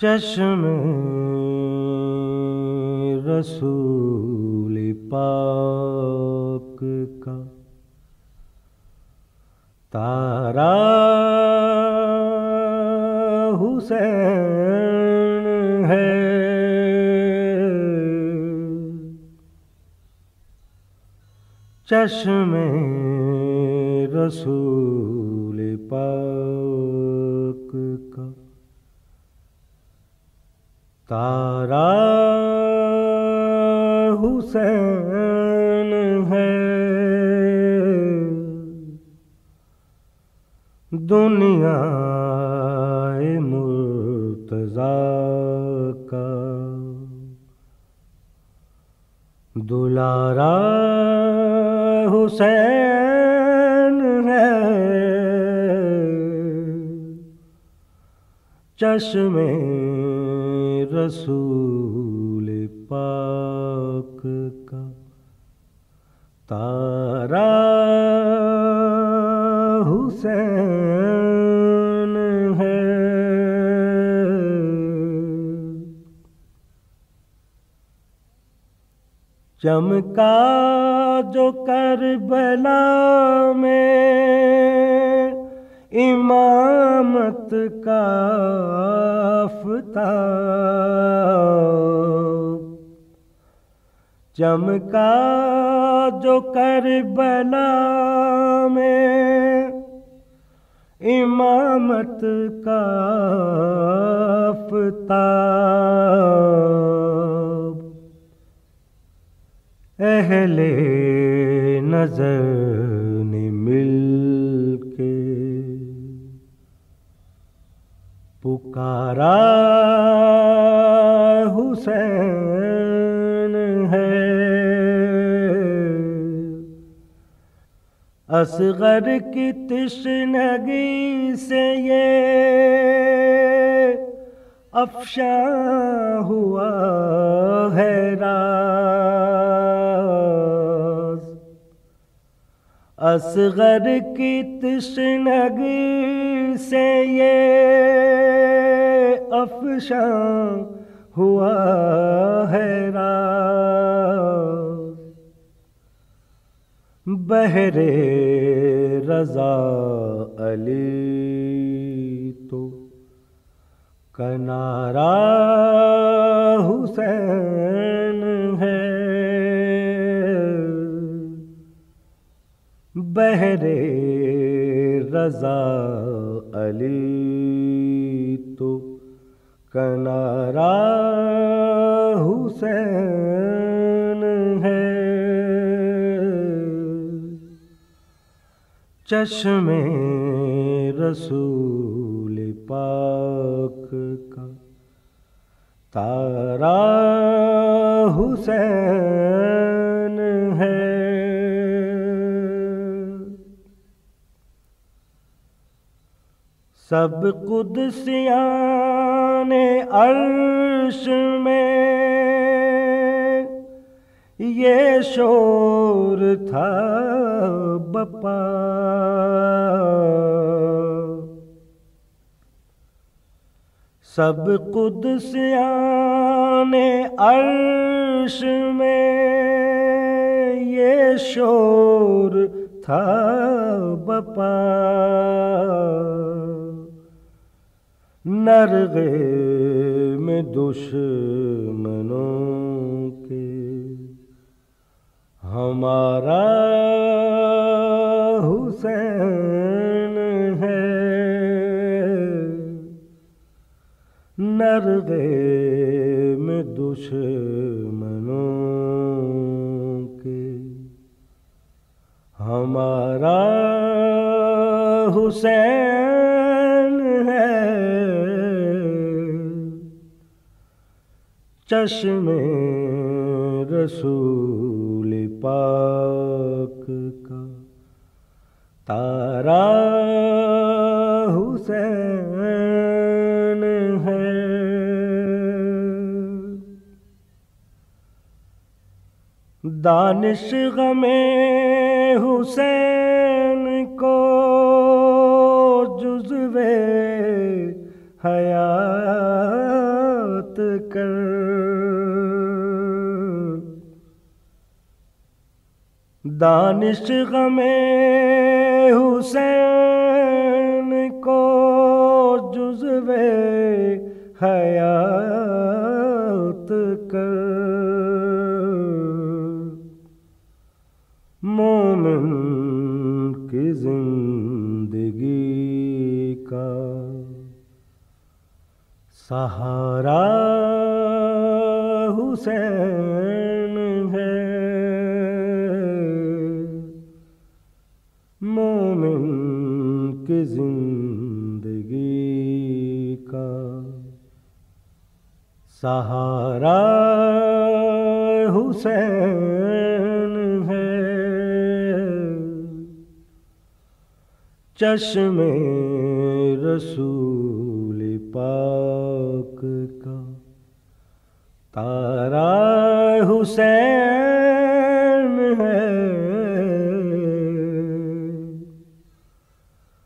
چشم رسول پاک کا تارا حسین ہے۔ چشم رسول پاک کا تارا حسین ہے۔ دنیا مرتضی کا دلارا حسین ہے۔ چشم رسول پاک کا تارا حسین ہے۔ چمکا جو کربلا میں امامت کا آفتاب۔ چمکا جو کربلا میں امامت کا آفتاب۔ اہل نظر پکارا حسین ہے اصغر کی تشنگی سے یہ افشا ہوا ہے راز اصغر کی تشنگی سے یہ افشا ہوا ہے راز۔ بہر رضا علی تو کنارا حسین بہر رضا علی تو کنارا حسین ہے۔ چشم رسول پاک کا تارا حسین سب قدسیان عرش میں یہ شور تھا بپا سب قدسیان عرش میں یہ شور تھا بپا نرغے میں دشمنوں کے۔ ہمارا حسین ہے۔ نرغے میں دشمنوں کے۔ ہمارا حسین چشم رسول پاک کا تارا حسین ہے۔ دانش غم حسین کو دانش غم حسین کو جزو حیات کر۔ مومن کی زندگی کا سہارا حسین سہارا حسین ہے۔ چشم رسول پاک کا تارا حسین ہے۔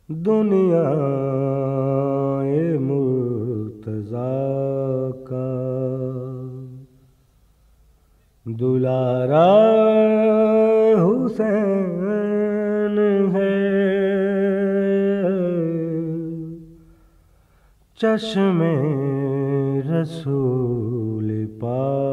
دنیا چشم رسول پاک